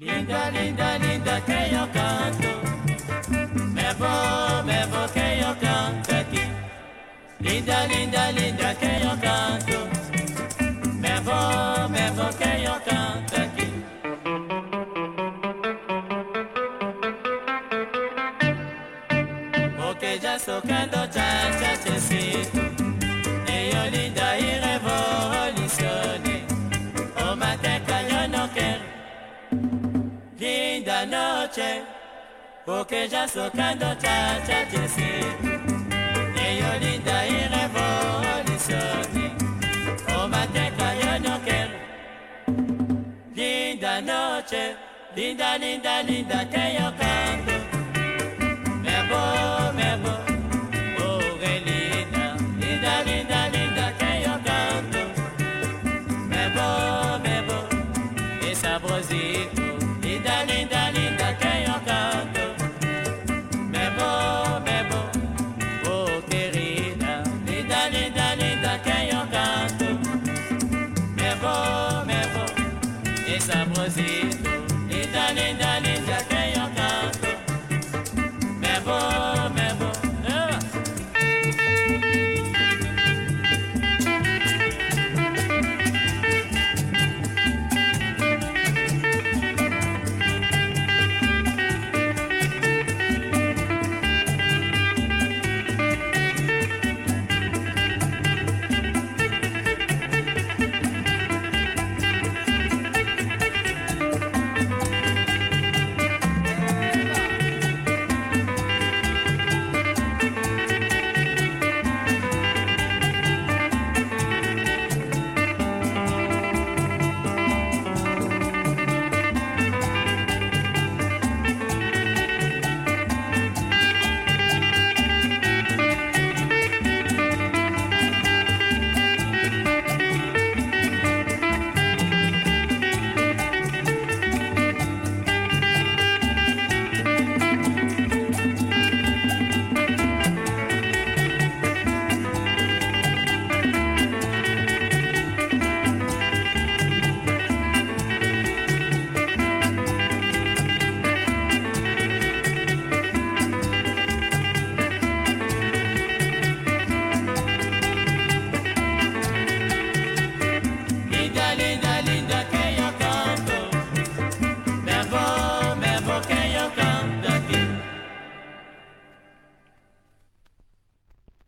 Linda, linda, linda, que yo canto. Me voy, me voy, que yo canto aquí. Linda, linda, linda, que yo canto. Me voy, me voy, que yo canto aquí. Porque ya tocando cha cha chesito. E yo linda y revolución. Noche. Porque sou já, já te sinto. E eu linda e revolucione. O mateca eu não quero. Linda noche. Linda, linda, linda, que eu canto. Me vou, me vou, oh que linda, muzee